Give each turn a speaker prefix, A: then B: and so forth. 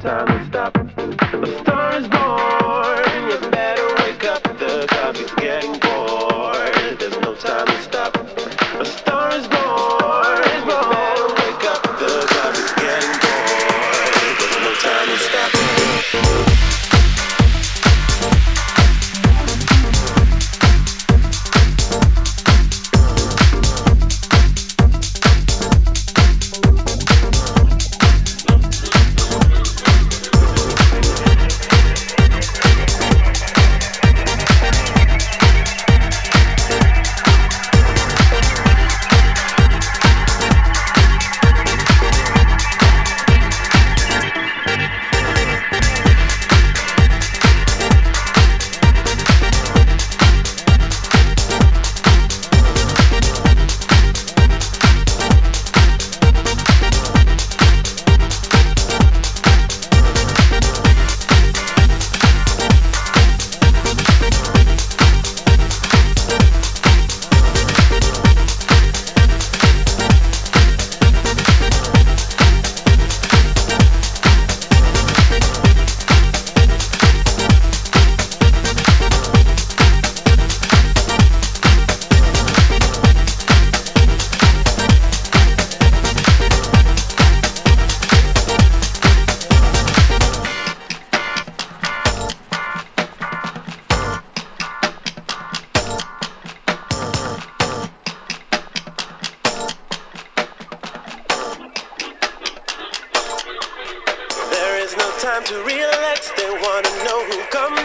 A: time to relax. They wanna know who come next. Cause they keep picking on, picking on. There is no time to relax. They wanna know who come